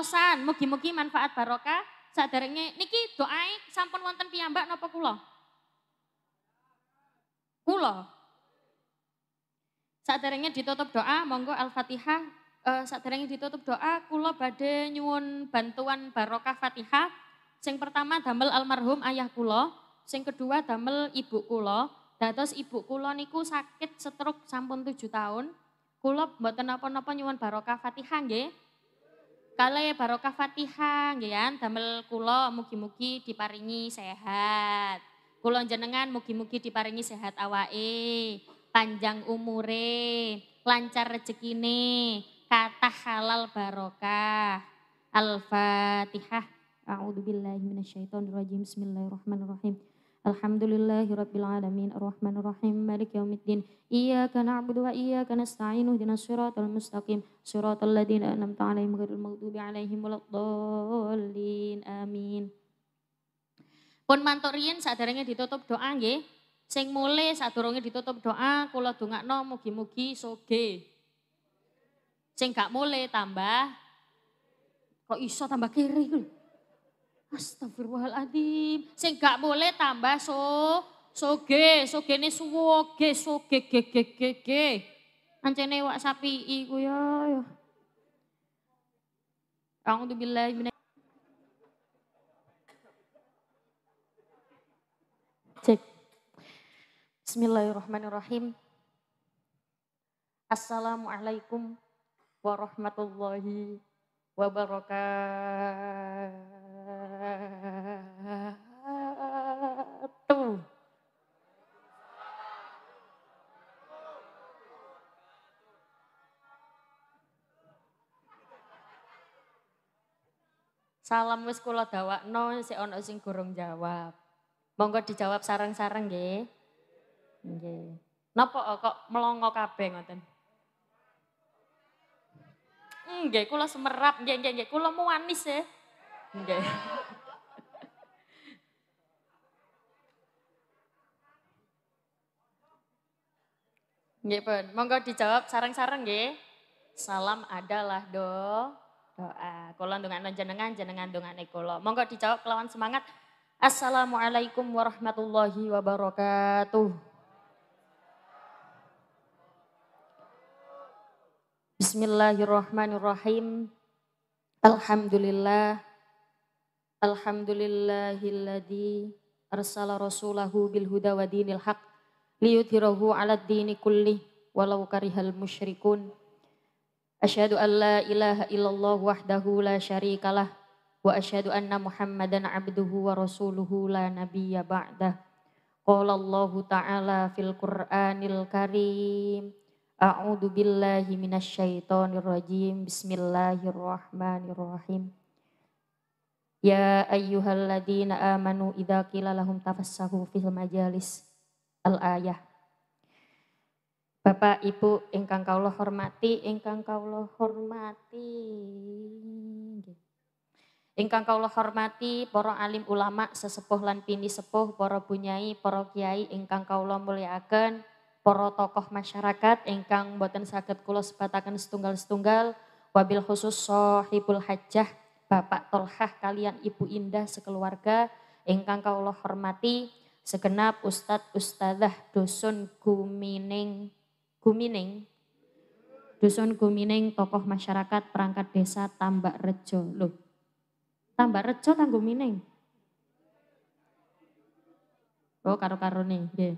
Rosan, mugi-mugi manfaat barokah. Saderenge niki doae sampun wonten piyambak napa kula? Kula. Saderenge ditutup doa, monggo Al-Fatihah. Uh, saderenge ditutup doa, kula badhe nyuwun bantuan barokah Fatihah. Sing pertama damel almarhum ayah kula, sing kedua damel ibu kula. Dados ibu kula niku sakit stroke sampun tujuh tahun. Kula mboten napa-napa nyuwun barokah Fatihah nggih. Kale barokah Fatihah nggih ya, damel kula mugi-mugi diparingi sehat. Kula jenengan mugi-mugi diparingi sehat awake panjang umure, lancar rezekine, kata halal barokah. Al-Fatihah. A'udzu billahi minasyaitonir rajim. Bismillahirrahmanirrahim. Alhamdulillahi rabbil alamin arrahmanir rahim maliki yaumiddin. Iyyaka na'budu wa iyyaka nasta'in ihdinas siratal mustaqim. Siratal ladzina an'amta 'alaihim ghairil maghdubi 'alaihim waladdallin. Amin. Pun mantuk riyin ditutup doa nggih. Sing mulai sadurunge ditutup doa, kula dongakno mugi-mugi soge. Sing gak mulai tambah kok iso tambah kiri ku. Astagfirullahaladzim. Sing gak mulai tambah so soge, soge ini suwoge, soge ge ge ge ge. Ancene wak sapi iku ya ya. A'udzubillahi minasy Cek. Bismillahirrahmanirrahim. Assalamualaikum warahmatullahi wabarakatuh. Salam wis kula dawakno sik ana sing gurung jawab. Monggo dijawab sarang-sarang nggih. Nggih. Napa kok melongo kabeh ngoten? Nggih, kula semerap, nggih nggih nggih, kula muanis ya. Nggih. Nggih pun, monggo dijawab sarang-sarang nggih. Salam adalah do doa. Kula ndongakno jenengan, jenengan ndongakne kula. Monggo dijawab kelawan semangat. Assalamualaikum warahmatullahi wabarakatuh. Bismillahirrahmanirrahim. Alhamdulillah. Alhamdulillahilladzi arsala rasulahu bil huda wa dinil haq liyudhirahu 'ala dini kulli walau karihal musyrikun. Asyhadu an la ilaha illallah wahdahu la syarikalah wa asyhadu anna Muhammadan 'abduhu wa rasuluhu la nabiyya ba'dah. Qala Allah ta'ala fil Qur'anil Karim A'udzu billahi minasyaitonir rajim. Bismillahirrahmanirrahim. Ya ayyuhalladzina amanu idza qila lahum tafassahu fil majalis. Al-ayah. Bapak Ibu ingkang kawula hormati, ingkang kawula hormati. Ingkang kawula hormati para alim ulama sesepuh lan pini sepuh, para bunyai, para kiai ingkang kawula mulyakaken para tokoh masyarakat ingkang boten saged kula sebataken setunggal-setunggal wabil khusus sahibul hajjah Bapak Tolhah kalian Ibu Indah sekeluarga ingkang kawula hormati segenap Ustadz Ustadzah Dusun Gumining Gumining Dusun Gumining tokoh masyarakat perangkat desa Tambak Rejo loh Tambak Rejo tanggung Gumining Oh karo-karo nih, yeah.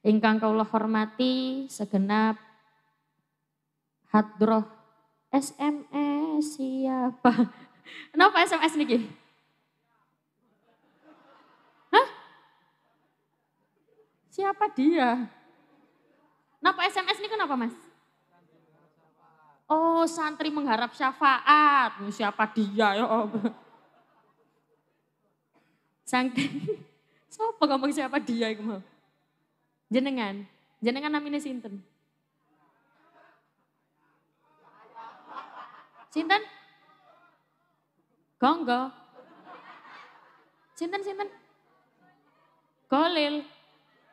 Ingkang kaulah hormati segenap hadroh SMS siapa? Kenapa SMS niki? Hah? Siapa dia? Kenapa SMS ini kenapa mas? Oh santri mengharap syafaat. Siapa dia ya om? Santri. Siapa ngomong siapa dia itu mau? Jenengan, jenengan namanya sinten? Sinten? Gonggo. Sinten sinten? Kolil.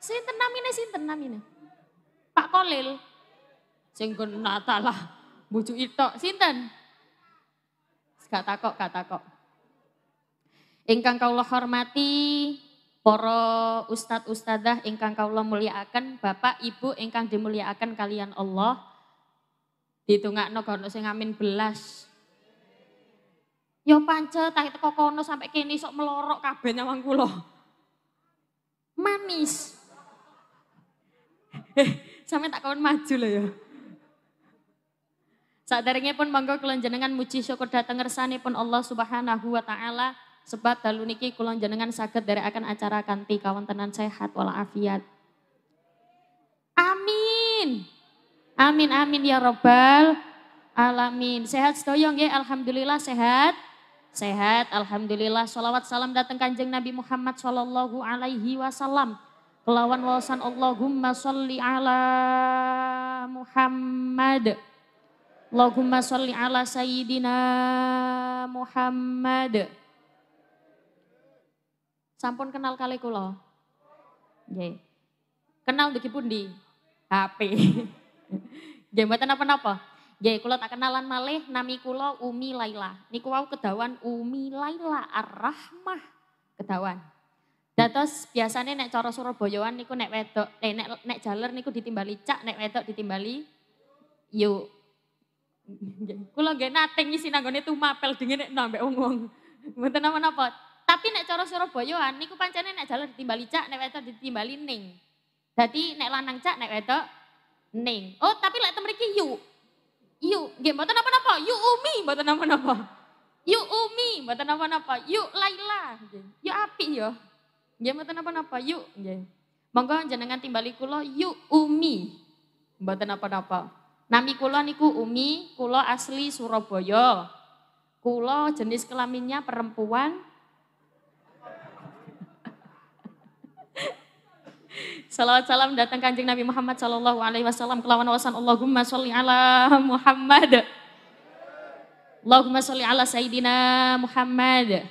Sinten namine sinten namine? Pak Kolil. Sing natalah bucu itu. Sinten? Gak takok, gak takok. Ingkang kaulah hormati para ustadz ustadzah ingkang kaulah muliakan, Bapak Ibu ingkang dimuliakan kalian Allah. Ditungakno kono sing amin belas. Yo pancet tak teko kono sampai kini sok melorok kabeh nyawang kula. Manis. Eh, sampai tak kawan maju loh ya. Saat pun monggo kulon jenengan muji syukur datang ngersani pun Allah subhanahu wa ta'ala. Sebab dalu niki kulon jenengan dari akan acara kanti kawan tenan sehat walafiat. Amin. Amin amin ya robbal alamin. Sehat sedoyong ya alhamdulillah sehat. Sehat alhamdulillah. Salawat salam datang kanjeng Nabi Muhammad sallallahu alaihi wasallam. Kelawan wawasan Allahumma sholli ala Muhammad. Allahumma sholli ala Sayyidina Muhammad. Sampun kenal kali kula. Nggih. Kenal dugi pundi? HP. Mboten apa-apa. Nggih kula tak kenalan malih nami kula Umi Laila. Niku wau kedawan Umi Laila Ar-Rahmah kedawan. Dados biasanya nek cara Surabayaan niku nek wedok, eh, nek nek jaler niku ditimbali cak, nek wedok ditimbali yuk. Kula nggih nate ngisi nanggone tumapel nek nambah wong-wong. Mboten napa-napa. Tapi nek cara Surabaya niku pancene nek jalan ditimbali cak, nek wedok ditimbali ning. Dadi nek lanang cak, nek wedok ning. Oh, tapi lek temriki yu. Yu, nggih mboten napa-napa. Umi mboten napa-napa. Yu Umi mboten napa-napa. Yu Laila nggih. Yu apik ya. Nggih mboten napa-napa. Yu nggih. Monggo jenengan timbali kula Yu Umi. Mboten napa-napa. Nami kula niku Umi, kula asli Surabaya. Kula jenis kelaminnya perempuan, Salawat salam datang kanjeng Nabi Muhammad Sallallahu Alaihi Wasallam kelawan wasan Allahumma sholli ala Muhammad. Allahumma sholli ala Sayyidina Muhammad.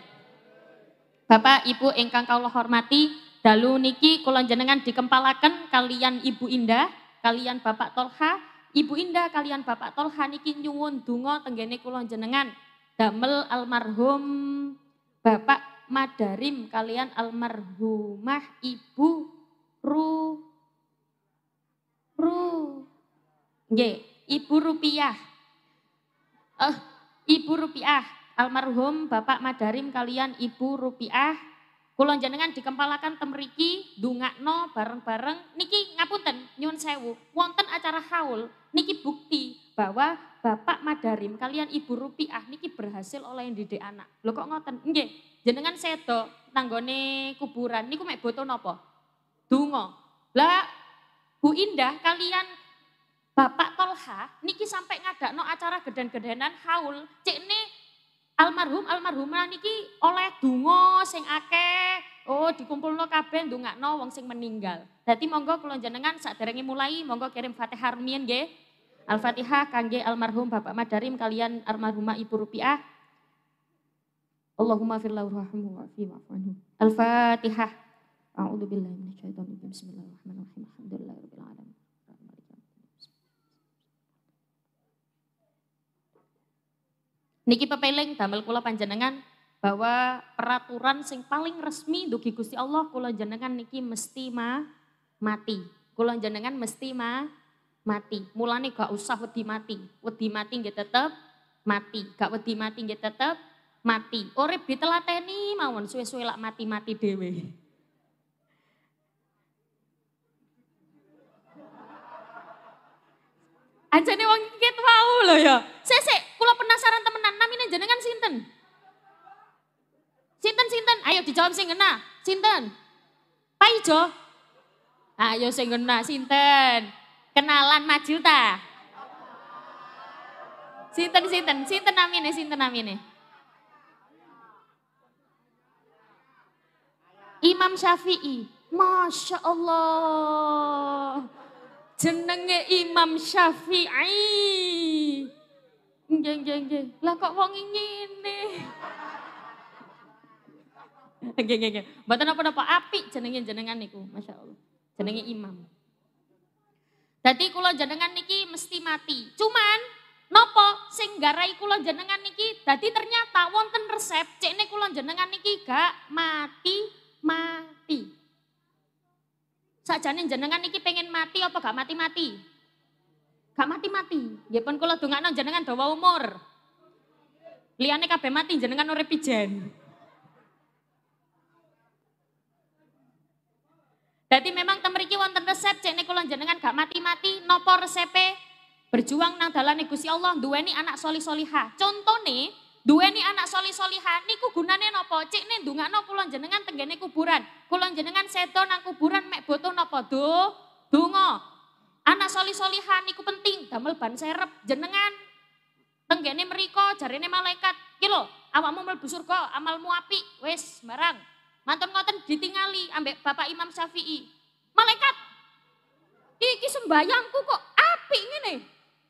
Bapak, Ibu, engkang kaulah hormati, dalu niki kulon jenengan dikempalaken kalian Ibu Indah, kalian Bapak Tolha, Ibu Indah, kalian Bapak Tolha niki nyuwun dungo tenggene kulon jenengan damel almarhum Bapak Madarim kalian almarhumah Ibu ru. Ru. Nggih ibu rupiah. Eh ibu rupiah almarhum Bapak Madarim kalian ibu rupiah. Kula jenengan dikempalakan temriki dungakno bareng-bareng. Niki ngapunten nyun sewu. Wonten acara haul. Niki bukti bahwa Bapak Madarim kalian Ibu Rupiah niki berhasil oleh didik anak. Lho kok ngoten? Nggih, jenengan sedo tanggone kuburan. Niku mek boto napa? Dungo. Lah Bu Indah kalian Bapak Tolha niki sampai ngadak no acara geden-gedenan haul. Cek ini almarhum almarhumah niki oleh dungo sing akeh. Oh dikumpul no kabeh no wong sing meninggal. Dadi monggo kula jenengan saderenge mulai monggo kirim Fatihah rumiyin nggih. Al-Fatihah kangge almarhum Bapak Madarim kalian almarhumah Ibu Rupiah. Allahumma firlahu rahmu wa fi Al-Fatihah. A'udzu billahi minasyaitonir rajim. Bismillahirrahmanirrahim. Alhamdulillahirabbil alamin. Niki pepeling damel kula panjenengan bahwa peraturan sing paling resmi dugi Gusti Allah kula jenengan niki mesti ma mati. Kula jenengan mesti ma mati. Mulane gak usah wedi mati. Wedi mati nggih tetep mati. Gak wedi mati nggih tetep mati. Urip ditelateni mawon suwe-suwe lak mati-mati dhewe. Anjane wong iki mau lho ya. Sesek, kula penasaran temenan namine jenengan sinten? Sinten sinten? Ayo dijawab sing ngena. Sinten? Pak Ijo? Ayo sing ngena sinten? Kenalan maju ta? Sinten sinten? Sinten namine? Sinten namine? Imam Syafi'i. Masya Allah jenenge Imam Syafi'i. Nggih nggih nggih. Lah kok wong ngene? Nggih nggih nggih. Mboten apa-apa apik jenenge jenengan niku, Masya Allah. Jenenge Imam. Dadi kula jenengan niki mesti mati. Cuman Nopo sing garai kula jenengan niki dadi ternyata wonten resep cekne kula jenengan niki gak mati mati. Sakjane jenengan niki pengen mati apa gak mati-mati? Gak mati-mati. Nggih pun kula dongakno jenengan dawa umur. Liyane kabeh mati jenengan urip pijen. Jadi memang temeriki wonten resep cek kula jenengan gak mati-mati nopo resepe berjuang nang dalane Gusti Allah duweni anak soli soliha. Contone duweni anak soli soliha niku gunane nopo? Cek ne ndungakno kula jenengan tenggene kuburan. Kula jenengan sedo nang kuburan mek boto nopo? Do donga. Anak soli soliha niku penting damel ban serep jenengan tenggene meriko jarene malaikat. Ki lho, awakmu mlebu surga, amalmu apik, wis barang Mantun ngoten ditingali ambek Bapak Imam Syafi'i. Malaikat, iki sembayangku kok api ngene.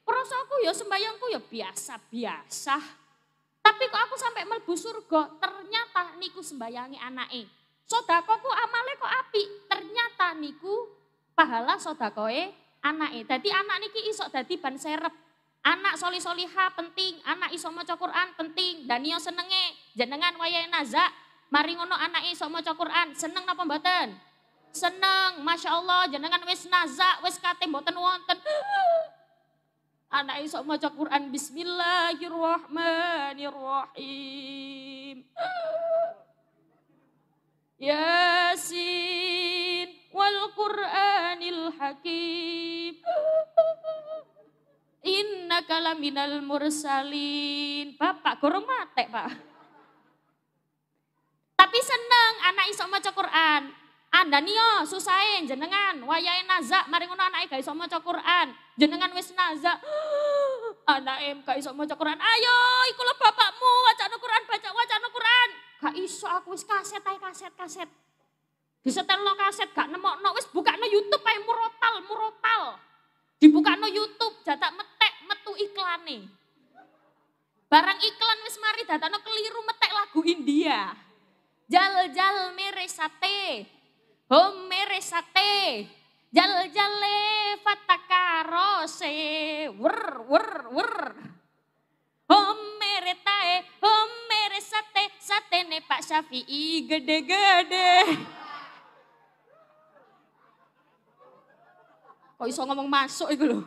Perasaku ya sembayangku ya biasa-biasa. Tapi kok aku sampai melbu surga, ternyata niku sembayangi anake. Sodakoku amale kok api, ternyata niku pahala sodakoe anake. Dadi anak niki isok dadi ban serep. Anak soli soliha penting, anak iso maca Quran penting, dan iyo senenge jenengan wayahe nazak Mari ngono anake iso maca Quran, seneng napa mboten? Seneng, Masya Allah, jenengan wis nazak, wis kate mboten wonten. Anak iso maca Quran, Bismillahirrahmanirrahim. Yasin wal Qur'anil Hakim. Innaka laminal mursalin. Bapak, gorong mate, Pak. Tapi seneng anak iso maca Quran. Anda nih susahin jenengan wayahe nazak mari ngono anake gak iso maca. Jenengan wis nazak. anak em gak iso maca Quran. Ayo iku bapakmu wacana Quran baca wacana Quran. Gak iso aku wis kaset ae kaset kaset. Disetelno kaset gak nemokno wis bukakno YouTube ae murotal murotal. Dibukakno YouTube jatak metek metu iklane. Barang iklan wis mari datano keliru metek lagu India. Jal jal mere sate. Hom mere sate. Jal jale fatakarose. Wer wer wer. Hom mere tae. Hom mere sate. Sate ne Pak Syafi'i gede-gede. Kok iso ngomong masuk itu loh.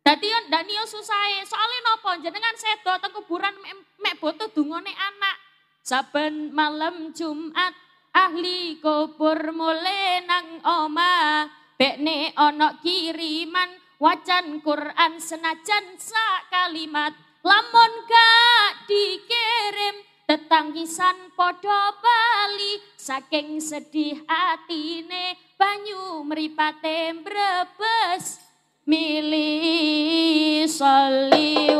Dadi Daniel susah soalnya nopo jenengan sedo teng kuburan mek boto dungone anak. Saben malam Jumat ahli kubur mulai nang oma. Bekne ono kiriman wacan Quran senajan sak kalimat lamun gak dikirim tetanggisan podo bali. Saking sedih atine banyu meripate brebes Mili salli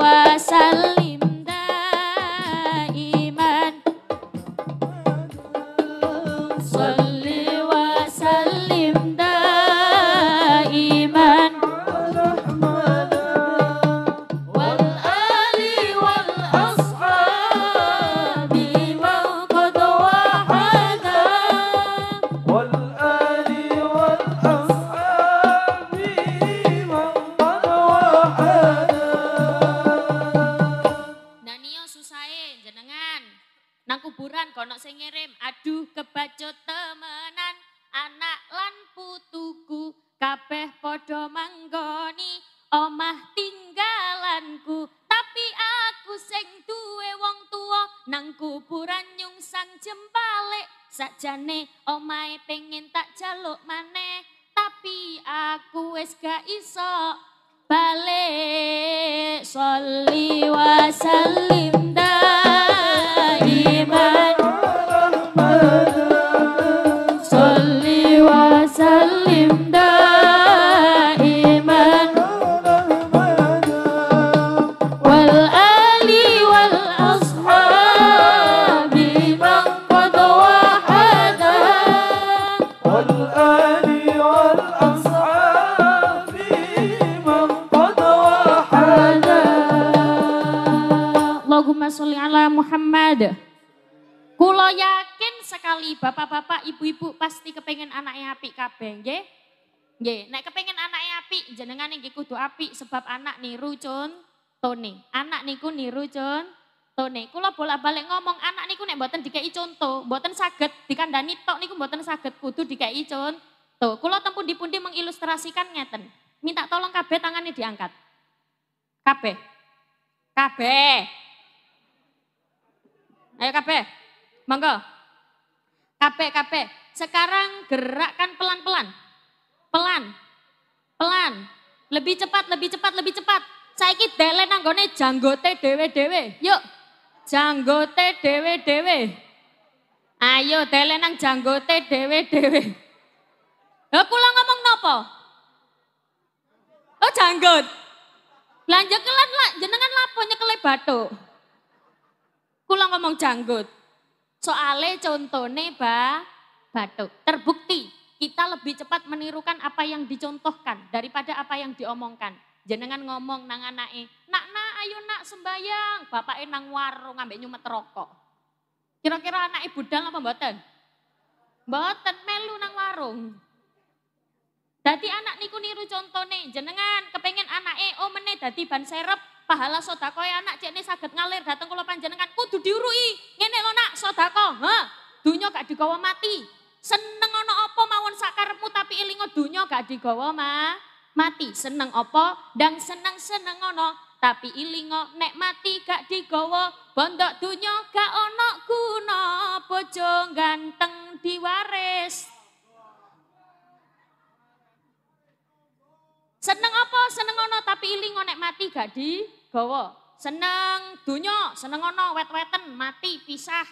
Ahmad. Kulo yakin sekali bapak-bapak, ibu-ibu pasti kepengen anaknya api kabeh, nggih. Nggih, nek kepengen anaknya api, jenengan nggih kudu api sebab anak niru tone. Anak niku niru tone. Kulo boleh balik ngomong anak niku nek mboten dikai contoh, mboten saged dikandani tok niku mboten saged kudu dikai contoh. Kulo tempun dipundi mengilustrasikan ngeten. Minta tolong kabeh tangannya diangkat. Kabeh. Kabeh. Ayo kabeh. Monggo. Kabeh, kabeh. Sekarang gerakkan pelan-pelan. Pelan. Pelan. Lebih cepat, lebih cepat, lebih cepat. Saiki dele nanggone janggote dewe-dewe. Yuk. Janggote dewe-dewe. Ayo dele nang janggote dewe-dewe. Lah kula ngomong nopo? Oh janggot. Lanjut kelan lah, jenengan lapo nyekele batu. Kula ngomong janggut. Soale contone ba batuk. Terbukti kita lebih cepat menirukan apa yang dicontohkan daripada apa yang diomongkan. Jenengan ngomong nang anake, nak nak ayo nak sembayang, bapaknya nang warung ngambil nyumet rokok. Kira-kira anak ibu dang apa mboten? Mboten melu nang warung. Dadi anak niku niru contone, jenengan kepengen anake oh meneh dadi ban serep, pahala sodako ya anak cekne saged ngalir dateng kula panjenengan kudu diurui. Ngene lho nak sodako, ha? Dunya gak digawa mati, Seneng ono apa mawon sakarepmu tapi ilingo dunya gak digawa ma mati. Seneng apa dan seneng-seneng ono tapi ilingo nek mati gak digawa bondok dunya gak ono guna bojo ganteng diwaris. Seneng apa? Seneng ono tapi ilingo nek mati gak digawa. Seneng dunya, seneng ono wet-weten mati pisah.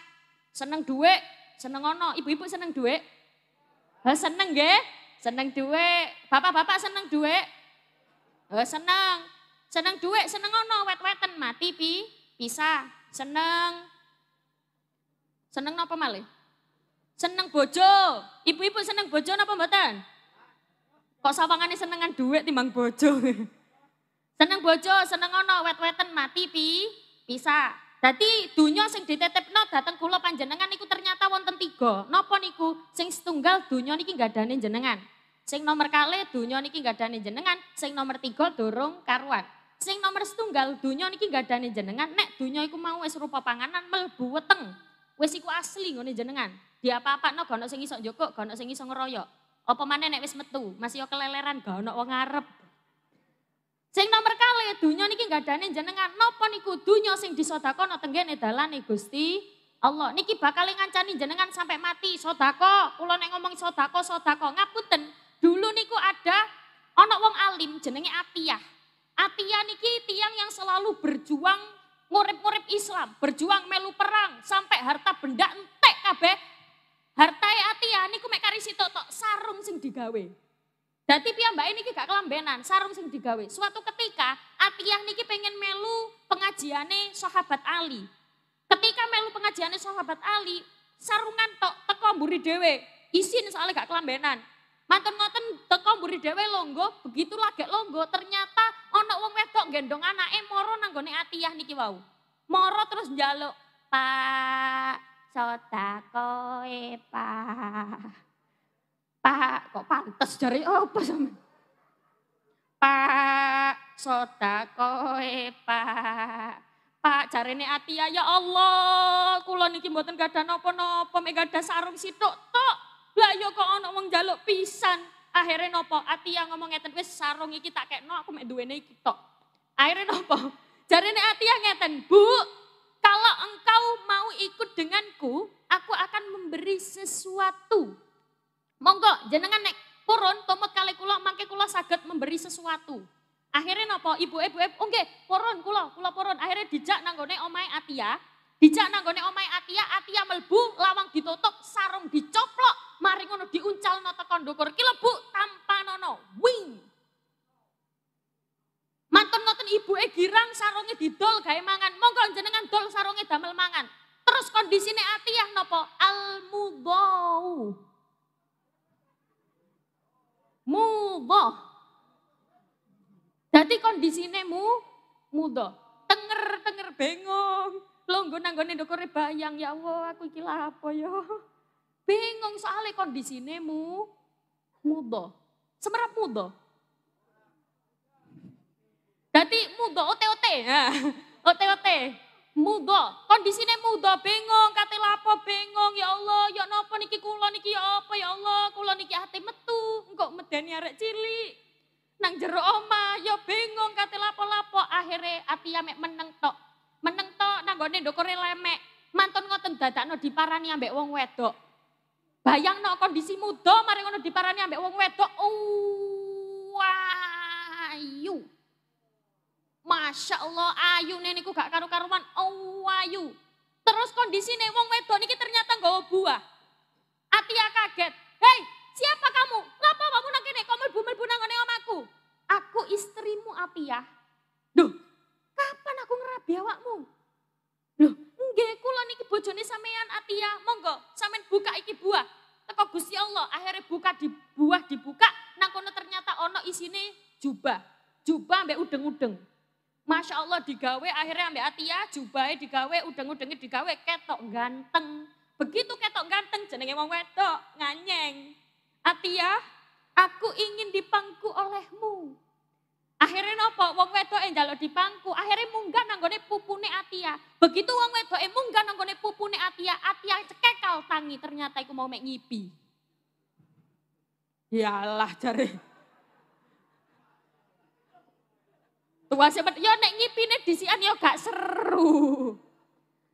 Seneng duit, Seneng ono, ibu-ibu seneng duit? Ha, seneng nggih? Seneng duit. Bapak-bapak seneng duit? Ha, seneng. Seneng duit, seneng ono wet-weten mati pi bisa. Seneng. Seneng napa malih? Seneng bojo. Ibu-ibu seneng bojo napa mboten? Kok sawangane senengan duit timbang bojo. seneng bojo, seneng ono wet-weten mati pi bisa. Dadi dunya sing ditetepno dateng kula panjenengan niku ternyata wonten tiga. Napa niku? Sing setunggal dunya niki gadane jenengan. Sing nomor kali dunya niki gadane jenengan, sing nomor tiga durung karuan. Sing nomor setunggal dunya niki gadane jenengan, nek dunya iku mau wis rupa panganan mlebu weteng. Wis iku asli ngene jenengan. Di apa-apakno gak ono sing iso njokok, gak sing iso ngeroyok. Apa maneh nek wis metu, masih yo keleleran gak wong ngarep. Sing nomor kali dunia niki gadane jenengan napa niku dunya sing disodakono tenggene dalane Gusti Allah. Niki bakal ngancani jenengan sampai mati sodako. Kula nek ngomong sodako sodako ngapunten. Dulu niku ada ana wong alim jenenge Atiyah. Atiyah niki tiang yang selalu berjuang ngurip-ngurip Islam, berjuang melu perang sampai harta benda entek kabeh. Harta Atiyah niku mek kari sitok tok sarung sing digawe. Dadi piyambake niki gak kelambenan, sarung sing digawe. Suatu ketika Atiyah niki pengen melu pengajiane sahabat Ali. Ketika melu pengajiane sahabat Ali, sarungan tok teko mburi dhewe. Isin soalnya gak kelambenan. Mantun ngoten teko mburi dhewe longgo, begitu lagi longgo ternyata ana wong wedok gendong anake moro nang gone Atiyah niki wau. Moro terus njaluk, "Pak, sodakoe, Pak." Pak, kok pantes dari apa sama? Pak, sodakoe Pak. Pak, jarene Atia ya Allah, kula niki mboten gadah napa-napa, mek gadah sarung sitok tok. Lah ya kok ana wong njaluk pisan. Akhirnya nopo Atia ngomong ngeten wis sarung iki tak kekno aku mek duwene iki tok. Akhirnya nopo? Jarene Atia ngeten, "Bu, kalau engkau mau ikut denganku, aku akan memberi sesuatu Monggo jenengan nek purun tomot kali kula mangke kula saged memberi sesuatu. Akhirnya nopo ibu ibu ibu oke purun kula kula purun akhirnya dijak nanggone omai Atia dijak nanggone omai Atia Atia melbu lawang ditutup sarung dicoplok mari ngono diuncal nota kondokur kilebu tanpa nono wing Mantun ngoten ibu e girang sarungnya didol gawe mangan. Monggo jenengan dol sarungnya damel mangan. Terus kondisine Atiyah nopo? Al-mudau mudho. Dadi kondisine mu mudho. Tenger-tenger bengong. Longgo nanggone ndukure bayang ya Allah aku iki apa ya. Bingung soalnya kondisine mu mudho. Semerap muda. Dadi muda ote-ote. Ote-ote. Muda, kondisine muda, bingung, kate lapo bingung, ya Allah, ya napa niki kula niki ya apa ya Allah, kula niki ati metu, engko medeni arek cilik. Nang jero oma, ya bingung kate lapo-lapo, akhirnya ati mek meneng tok. Meneng tok nang gone ndokore lemek. Mantun ngoten dadakno diparani ambek wong wedok. Bayang no kondisi muda, mari ngono diparani ambek wong wedok. Uh, ayu. Masya Allah ayu niku gak karu-karuan. Oh ayu. Terus kondisi nih wong wedok niki ternyata gak buah. Atia kaget. Hei siapa kamu? Ngapa kamu nak kene? Kamu bumel bunang ngene omaku. Aku istrimu Atia. Duh, kapan aku ngerabi awakmu? Duh, nggih kula niki bojone sampean Atia. Monggo sampean buka iki buah. Teko Gusti Allah, akhirnya buka di buah dibuka, nang kono ternyata ono isine jubah. Jubah mbek udeng-udeng. Masya Allah digawe akhirnya ambil Atia jubai digawe udeng-udengnya digawe ketok ganteng. Begitu ketok ganteng jenenge wong wedok nganyeng. Atia, aku ingin dipangku olehmu. Akhirnya nopo wong wedok yang jaluk dipangku, akhirnya munggah nanggone pupune Atia. Begitu wong wedok yang munggah nanggone pupune Atia, Atia cekekal tangi ternyata iku mau mek ngipi. Yalah cari. Tua siapa? Yo nek ngipine disian yo gak seru.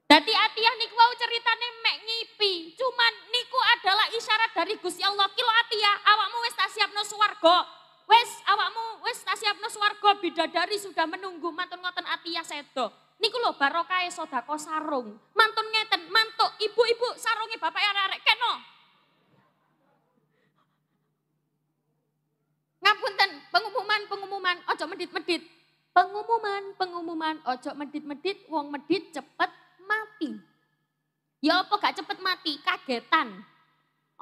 Dadi Atiyah niku wau ceritane mek ngipi. Cuman niku adalah isyarat dari Gusti Allah. Kilo Atiyah, awakmu wis tak siapno swarga. Wis awakmu wis tak siapno swarga bidadari sudah menunggu mantun ngoten Atiyah sedo. Niku lho barokah sodako sarung. Mantun ngeten, mantuk ibu-ibu sarungi bapak arek-arek keno. Ngapunten, pengumuman-pengumuman, ojo medit-medit. Pengumuman, pengumuman, ojo medit-medit, wong medit cepet mati. Ya apa gak cepet mati, kagetan.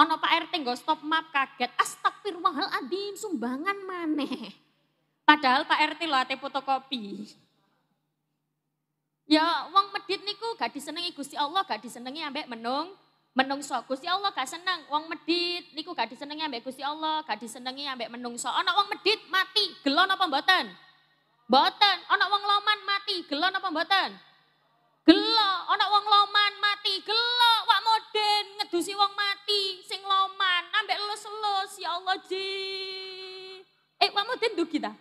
Ono Pak RT nggak stop map kaget, astagfirullahaladzim sumbangan maneh. Padahal Pak RT lo ate fotokopi. Ya wong medit niku gak disenengi Gusti Allah, gak disenengi ambek menung menungso. Gusti Allah gak seneng wong medit niku gak disenengi ambek Gusti Allah, gak disenengi ambek menungso. Ono wong medit mati, gelon apa mboten? Boten, ana wong loman mati, gelo apa mboten? Gelo, ana wong loman mati, gelo, wak moden ngedusi wong mati sing loman, ambek lulus-lulus ya Allah ji. Eh, wak moden dugi ta?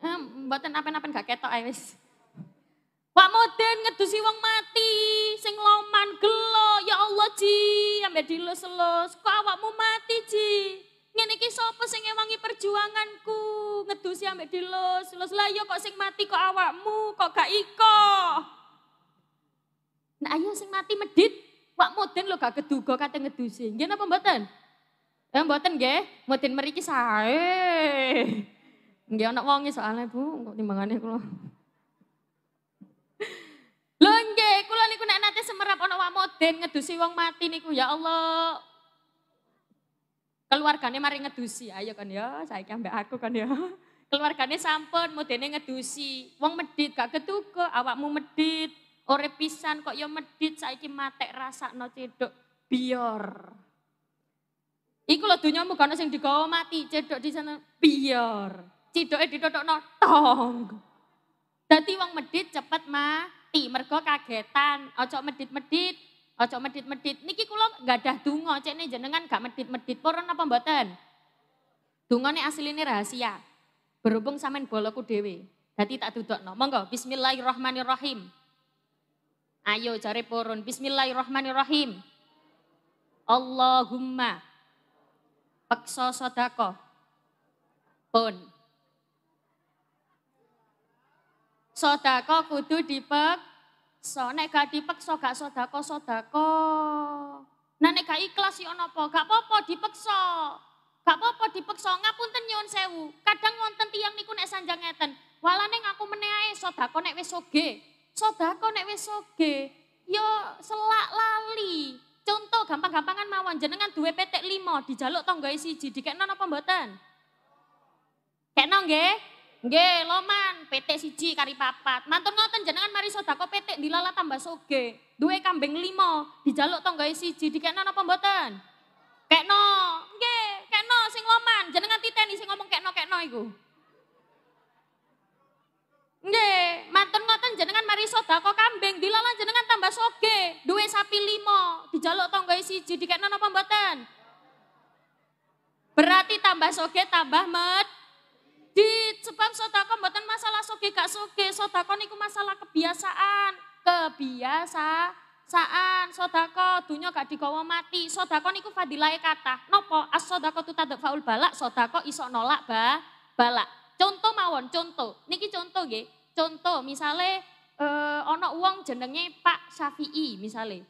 Eh, mboten apa-apa gak ketok ae wis. Wak moden ngedusi wong mati sing loman gelo, ya Allah ji, ambek dilus-lus. Kok awakmu mati ji? Ngene iki sapa sing ngewangi perjuanganku? Ngedusi ambek dilus. Lus lah yo kok sing mati kok awakmu, kok gak iko. Nah ayo sing mati medit, Pak Moden lo gak keduga kate ngedusi. Nggih napa mboten? Eh mboten nggih, Moden mriki sae. Nggih ana wonge soalnya Bu, kok timbangane kula. Lho nggih, kula niku nek nate semerap ana wak Moden ngedusi wong mati niku ya Allah, Keluarganya mari ngedusi, ayo kan ya, saya ambek aku kan ya. Keluarganya sampun, modene ngedusi. Wong medit gak ketuga, awakmu medit. Ore pisan kok ya medit, saiki matek rasa no cedok. Biar. Iku lho dunyamu kan sing digawa mati, cedok di sana biar. Cedoke no tong. Dadi wong medit cepet mati, mergo kagetan, ojo medit-medit, Ojo medit-medit. Niki kula ada donga, cekne jenengan gak medit-medit. Purun apa mboten? Dungane asline rahasia. Berhubung sampean boloku dhewe. Dadi tak dudukno. Monggo bismillahirrahmanirrahim. Ayo cari purun. Bismillahirrahmanirrahim. Allahumma pekso sodako pun. Sodako kudu dipek So nek gak dipeksa gak sodako sodako. Nah nek gak ikhlas yo napa? Gak apa-apa dipeksa. Gak apa-apa dipeksa ngapunten nyuwun sewu. Kadang wonten tiang niku nek sanjang ngeten. Walane ngaku meneh ae sodako nek wis soge. Sodako nek wis soge. Yo selak lali. Contoh gampang-gampangan mawon jenengan duwe petek limo dijaluk tangga siji dikekno napa mboten? Kekno nggih? Nggih, loman, PT siji kari papat. Mantun ngoten jenengan mari sedako PT dilala tambah soge. Duwe kambing limo, dijaluk tanggae siji, dikekno napa mboten? Kekno, nggih, kekno sing loman, jenengan titeni sing ngomong kekno kekno iku. Nggih, mantun ngoten jenengan mari sedekah kambing, dilala jenengan tambah soge, duwe sapi limo, dijaluk tangga siji dikekno napa mboten? Berarti tambah soge tambah med di sebab sedekah mboten masalah soge gak soge, sedekah niku masalah kebiasaan, kebiasa saan sodako dunia gak digawa mati. Sodako niku fadilahe kata nopo as sodako tu tadak faul balak sodako isok nolak ba balak. Contoh mawon contoh. Niki contoh nggih. Contoh misalnya eh, ono uang jenenge Pak Syafi'i misalnya.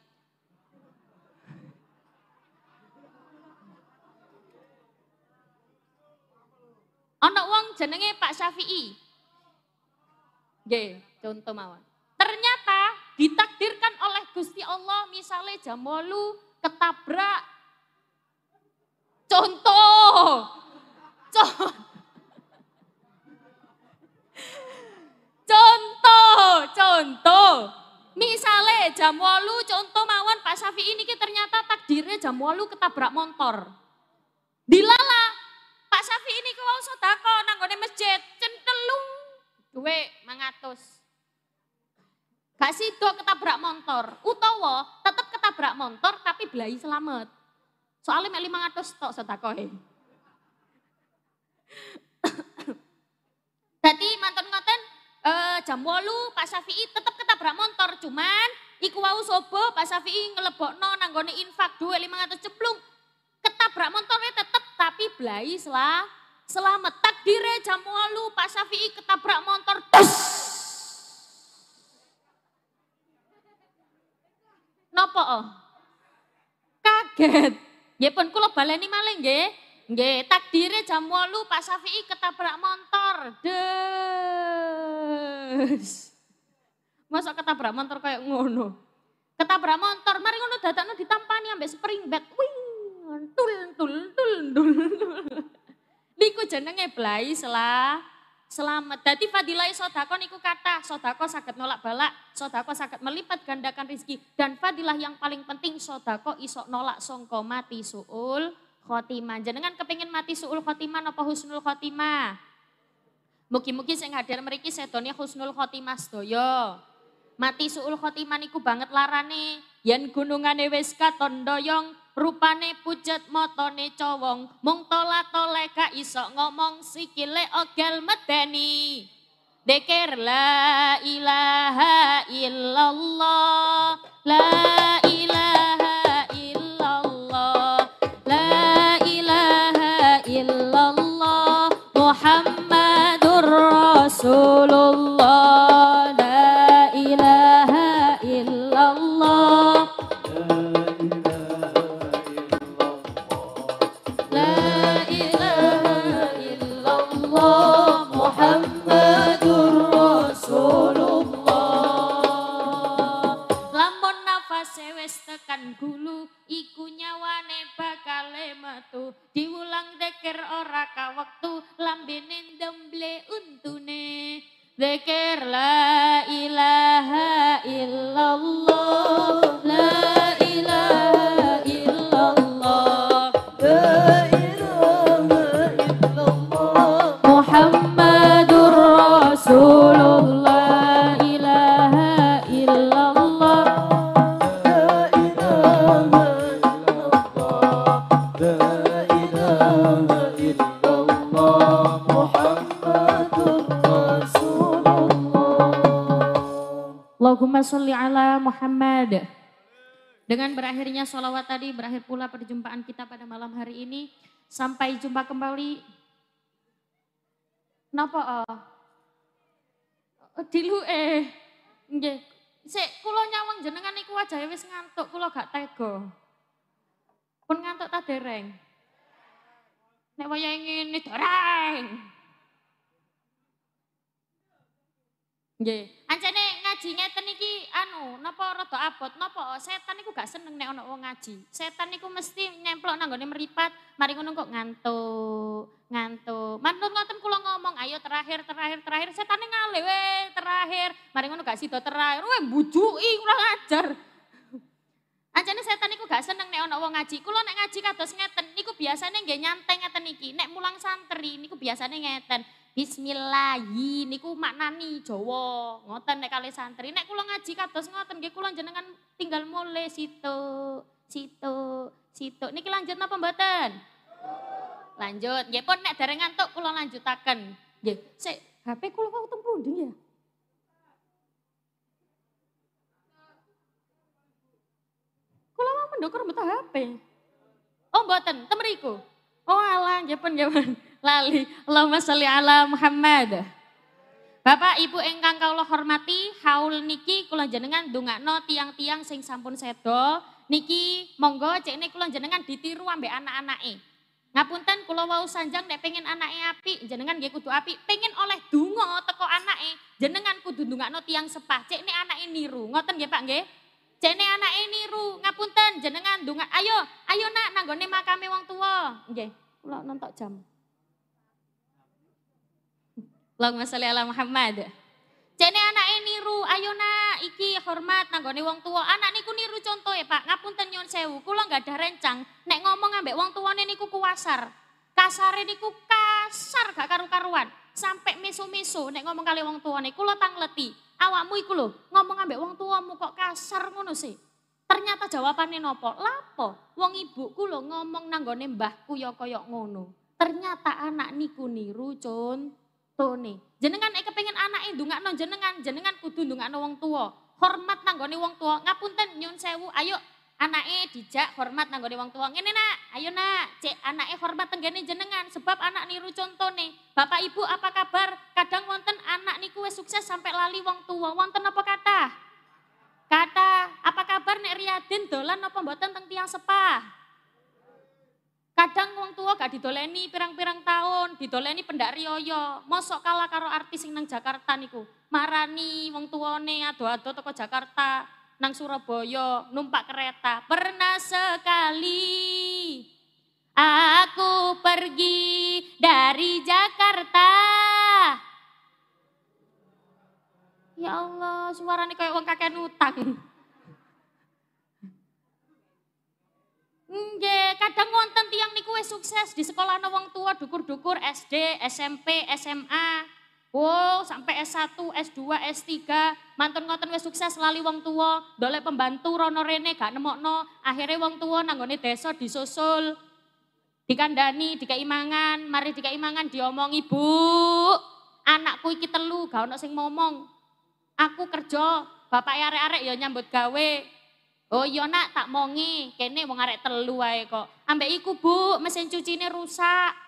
Ono uang jenenge Pak Syafi'i. Nggih, contoh mawon. Ternyata ditakdirkan oleh Gusti Allah misalnya jam ketabrak contoh. Contoh Contoh, contoh. Misalnya jam walu contoh mawon Pak Safi ini ternyata takdirnya jam walu ketabrak motor. Dilala Pak Safi ini ke wau sodako nanggone masjid centelung duwe mangatus. Gak sido ketabrak motor, utawa tetap ketabrak motor tapi belai selamat. Soalnya meli mangatus tok sodakohe. Jadi mantan ngoten uh, jam walu Pak Syafi'i tetap ketabrak motor cuman iku wau sobo Pak Syafi'i ngelebokno nanggone infak lima ratus ceplung ketabrak motornya tetap tapi belai selah selamat takdire jam walu Pak Syafi'i ketabrak motor tus Nopo oh? Kaget. Nggih pun kula baleni malih nggih. Nggih, takdire jam 8 Pak Syafi'i ketabrak motor. Des. Masa ketabrak motor kayak ngono. Ketabrak motor, mari ngono dadakno ditampani ambek spring bed. Wing, tul tul tul tul. Niku jenenge blai selah selamat. Dadi fadilah sodako niku kata, sodako sakit nolak balak, sodako sakit melipat gandakan rizki. Dan fadilah yang paling penting sodako isok nolak songko mati suul khotimah. Jenengan kepingin mati suul khotimah apa husnul khotimah? Mugi-mugi sing hadir mriki sedone husnul khotimah sedaya. Mati suul khotimah niku banget larane. Yen gunungane wis katon doyong, rupane pujet motone cowong, mung tola-tole ka iso ngomong sikile ogel medeni. Dekir la ilaha illallah, la ilaha illallah, la ilaha illallah, Muhammad Rasulullah gulu iku nyawane bakal metu. Diulang deker ora ka wektu lambene ndemble untune. Zikir la ilaha illallah la Allahumma sholli ala Muhammad dengan berakhirnya sholawat tadi, berakhir pula perjumpaan kita pada malam hari ini. Sampai jumpa kembali. Napa? Oh? Dilu eh. Nggih. Sik kula nyawang jenengan niku wajahe wis ngantuk, kula gak tega. Pun ngantuk ta dereng? Nek wayahe ngene dereng. Nggih. Ancene ngaji ngeten iki anu, napa rada abot, napa setan niku gak seneng nek ana wong ngaji. Setan niku mesti nyemplok nang gone meripat, mari ngono kok ngantuk, ngantuk. Mantun ngoten kula ngomong, ayo terakhir terakhir terakhir setane ngale we terakhir. Mari ngono gak sida terakhir, we mbujuki kurang ajar. Ancane setan niku gak seneng nek ana wong ngaji. Kula nek ngaji kados ngeten niku biasane nggih nyantai ngeten iki. Nek mulang santri niku biasane ngeten. Bismillahi niku maknani Jawa. Ngoten nek kali santri. Nek kula ngaji kados ngoten nggih kula jenengan tinggal mulai situ, situ, situ. Niki lanjut napa mboten? Lanjut. Nggih pun nek dereng ngantuk kula lanjutaken. Nggih, sik HP kula kok teng pundi ya? Kula mau mendukur mbeta HP. Oh mboten, temeriku. Oh alah, nggih pun nggih lali. Allahumma sholli ala Muhammad. Bapak Ibu engkang kula hormati, haul niki kula jenengan ndongakno tiang-tiang sing sampun sedo, niki monggo cekne kula jenengan ditiru ambek anak-anake. Ngapunten kula wau sanjang nek pengen anake api, jenengan nggih kudu api. Pengen oleh donga teko anake, jenengan kudu ndongakno tiang sepah. Cekne anake niru. Ngoten nggih Pak nggih? Jene anake niru, ngapunten jenengan ndonga. Ayo, ayo nak nanggone makame wong tua. Nggih, kula nontok jam. Allahumma sholli ala Muhammad. Jene anake niru, ayo nak iki hormat nanggone wong tua. Anak niku niru contoh ya Pak, ngapunten nyun sewu. Kula nggak ada rencang, nek ngomong ambek wong tuane niku kuwasar. Kasare niku kasar gak karu-karuan. Sampai meso-meso nek ngomong kali wong tuane, kula tangleti awakmu iku lho ngomong ambek wong tuamu kok kasar ngono sih. Ternyata jawabannya nopo? Lapo? Wong ibuku lho ngomong nanggone mbahku ya kaya ngono. Ternyata anak niku niru contone. Jenengan nek kepengin anake ndongakno jenengan, jenengan kudu ndongakno wong tua. Hormat nanggone wong tua. Ngapunten nyun sewu, ayo anake dijak hormat nanggone wong tua. Ngene nak, ayo nak, cek anake hormat tenggene jenengan sebab anak niru contone. Bapak Ibu apa kabar? Kadang wonten anak niku wis sukses sampai lali wong tua. Wonten apa kata? Kata, apa kabar nek Riyadin dolan apa mboten teng tiang sepah? Kadang wong tua gak didoleni pirang-pirang tahun, didoleni pendak riyoyo. Mosok kalah karo artis sing nang Jakarta niku. Marani wong tuane ado-ado teko Jakarta, nang Surabaya numpak kereta. Pernah sekali aku pergi dari Jakarta. Ya Allah, suaranya kayak wong kakek utang. Nggih, kadang wonten tiang niku wis sukses. Di sekolah wong tua dukur-dukur SD, SMP, SMA. Wow, sampai S1, S2, S3, mantun ngoten wis sukses lali wong tua, dolek pembantu rono rene gak nemokno, akhirnya wong tua nanggone desa disusul, dikandani, dikaimangan, mari dikaimangan diomong ibu, anakku iki telu, gak ono sing ngomong, aku kerja, bapak arek-arek ya nyambut gawe, oh iya nak tak mongi, kene wong arek telu kok, ambek iku bu, mesin cucine rusak,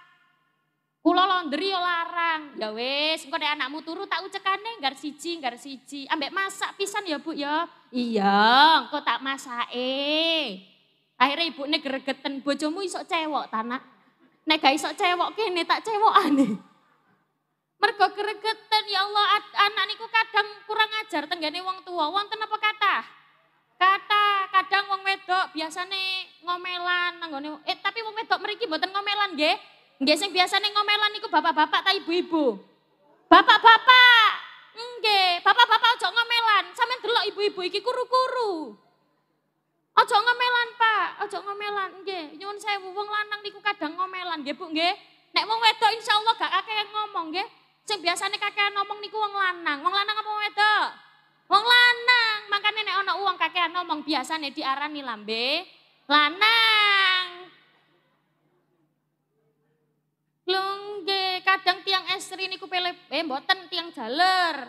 Kula laundry yo larang. Ya wis, engko nek anakmu turu tak ucekane gar siji, gar siji. Ambek masak pisan ya, Bu ya. Iya, engko tak masake. Akhirnya ibu ini geregeten, bojomu iso cewok tanah. Nek gak iso cewok kene tak cewokane. Mergo geregeten ya Allah anak niku kadang kurang ajar tenggane wong tua. Wonten apa kata? Kadang wong wedok biasane ngomelan nanggone eh tapi wong wedok mriki mboten ngomelan nggih. Nggih sing biasane ngomelan niku bapak-bapak ta ibu-ibu? Bapak-bapak. Nggih, bapak-bapak aja ngomelan. Sampeyan delok ibu-ibu iki kuru-kuru. Aja ngomelan, Pak. Aja ngomelan. Nggih, nyuwun sewu wong lanang niku kadang ngomelan nggih, Bu, nggih. Nek wong wedok insyaallah gak akeh ngomong nggih. Sing biasane kakek ngomong niku wong lanang. Wong lanang apa wong wedok? Wong lanang. Makanya nek ana uang kakek ngomong biasane diarani lambe lanang. Lungge, kadang tiang estri niku pele eh mboten tiang jaler.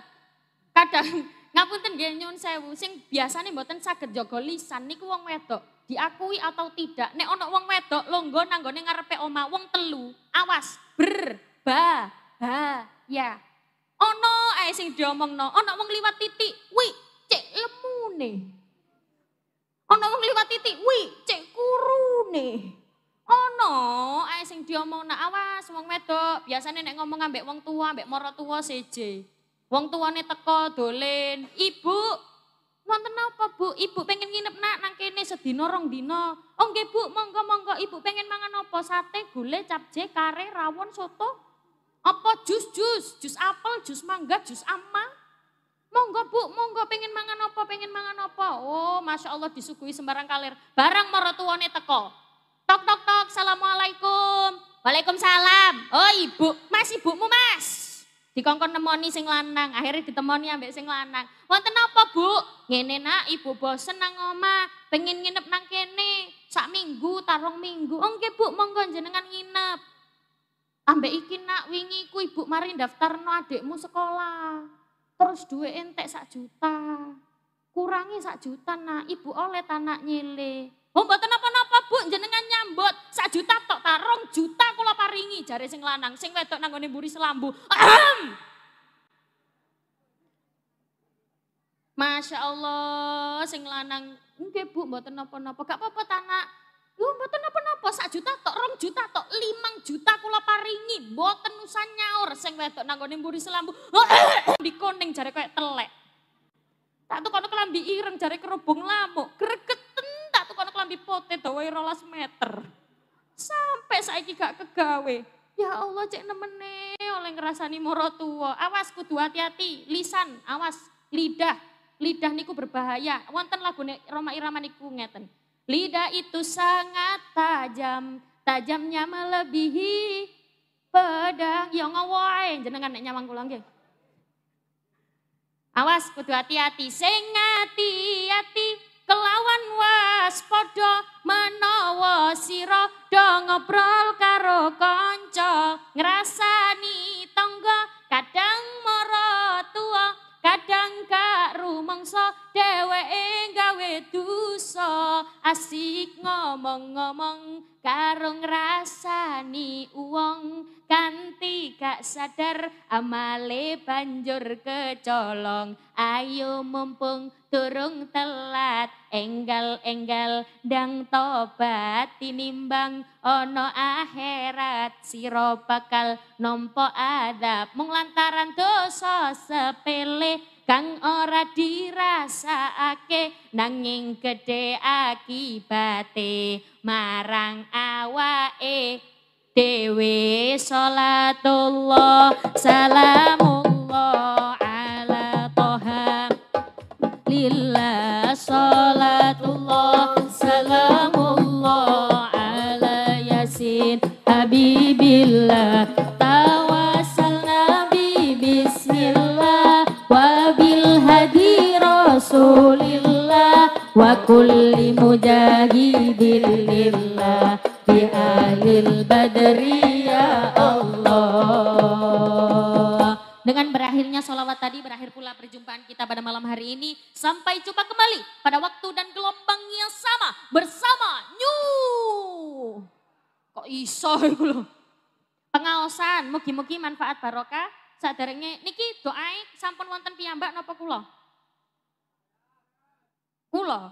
Kadang ngapunten nggih nyun sewu sing biasane mboten saged jaga lisan niku wong wedok. Diakui atau tidak, nek ana wong wedok longgo nanggone ngarepe oma wong telu. Awas, ber, ba, ha, ya. Ono ae sing diomongno, ono wong liwat titik, wi, cek lemune. Ono wong liwat titik, wi, cek kurune. Ono, ae sing diomongna awas wong wedok, biasanya nek ngomong ambek wong tua, ambek moro tua seje. Wong tuane teko dolen, "Ibu, wonten apa, Bu? Ibu pengen nginep nak nang kene sedina rong dina." "Oh nggih, Bu, monggo-monggo. Ibu pengen mangan apa? Sate, gulai, capje, kare, rawon, soto?" "Apa jus-jus? Jus apel, jus mangga, jus ama?" "Monggo, bu, monggo pengen mangan apa, pengen mangan apa. Oh, Masya Allah disuguhi sembarang kalir. Barang maratuwane teko. Tok, tok, tok, Assalamualaikum. Waalaikumsalam. Oh ibu, mas ibumu mas. Dikongkon nemoni sing lanang, akhirnya ditemoni ambek sing lanang. Wonten apa bu? Ngene nak, ibu bosen nang oma, pengen nginep nang kene. Sak minggu, tarung minggu. Nggih bu, monggo jenengan nginep. Ambek iki nak, wingi ku ibu mari daftar no adikmu sekolah. Terus duwe entek sak juta. Kurangi sak juta nak, ibu oleh tanak nyile. Oh mboten napa-napa Bu, jenengan nyambut sak juta tok tarung juta kula paringi jare sing lanang, sing wedok nang mburi selambu. Ahem. Masya Allah, sing lanang, nggih Bu, mboten napa-napa. Gak apa-apa tanah. Yo mboten napa-napa, sak juta tok, rong juta tok, limang juta kula paringi. Mboten usah nyaur sing wedok nang mburi selambu. Dikoning jare kayak telek. Tak tuh kono kelambi ireng jare kerubung lamuk, gregeten kono kelambi pote dawa rolas meter. Sampai saiki gak kegawe. Ya Allah cek nemene oleh ngerasani moro tua. Awas kudu hati-hati, lisan, awas, lidah. Lidah niku berbahaya. Wonten lagu Roma Irama niku ngeten. Lidah itu sangat tajam, tajamnya melebihi pedang. Ya ngawain jenengan nek nyamang kula nggih. Awas kudu hati-hati, sing hati-hati kelawan waspada menawa sira do ngobrol karo kanca ngrasani tangga kadang mara tua kadang gak rumangsa dheweke gawe dosa. Asik ngomong-ngomong karo ngrasani uwong kanti gak sadar amale banjur kecolong ayo mumpung turung telat enggal-enggal dang tobat tinimbang ono akhirat siro bakal nompo adab. Mung lantaran dosa sepele kang ora dirasakake nanging gede akibate marang awake. Dewe salatullah salamullah kulli mujahidin lillah bi alil badri ya Allah dengan berakhirnya sholawat tadi, berakhir pula perjumpaan kita pada malam hari ini. Sampai jumpa kembali pada waktu dan gelombang yang sama bersama New. Kok iso itu loh. Pengaosan, mugi-mugi manfaat barokah. Sadarnya, niki doai sampun wonten piyambak nopo kulo? Kulo.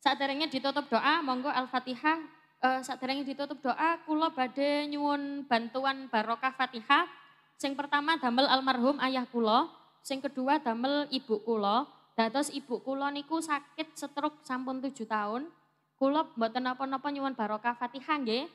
Sadarnya ditutup doa, monggo Al-Fatihah. Uh, sadarnya ditutup doa, kulo badhe nyuwun bantuan barokah Fatihah Sing pertama damel almarhum ayah kula, sing kedua damel ibu kula. Dados ibu kula niku sakit stroke sampun tujuh tahun. Kula mboten napa-napa nyuwun barokah Fatihah nggih.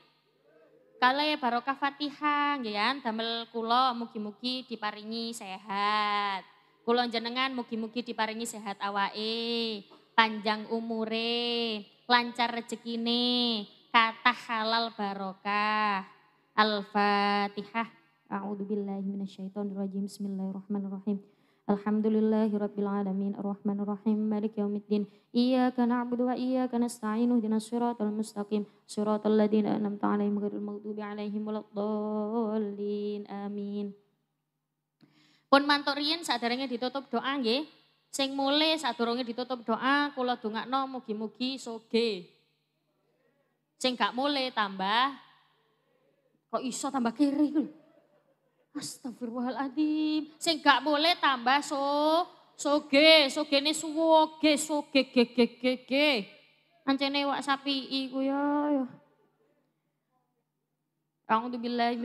Kale barokah Fatihah nggih ya, damel kula mugi-mugi diparingi sehat. Kula jenengan mugi-mugi diparingi sehat awake, panjang umure, lancar rezekine, kata halal barokah. Al-Fatihah. A'udzu billahi minasyaitonir rajim. Bismillahirrahmanirrahim. Alhamdulillahirabbil alamin arrahmanir rahim maliki yaumiddin. Iyyaka na'budu wa iyyaka nasta'in ihdinas siratal mustaqim siratal ladzina an'amta 'alaihim ghairil maghdubi 'alaihim waladdallin. Amin. Pun mantuk riyin saderenge ditutup doa nggih. Sing mulai sadurunge ditutup doa kula dongakno mugi-mugi soge. Sing gak mulai tambah kok iso tambah kiri lho. Astagfirullahaladzim. Sing gak boleh tambah so soge, soge ini suwoge, soge ge ge ge ge. Ancene wak sapi iku ya. A'udzubillahi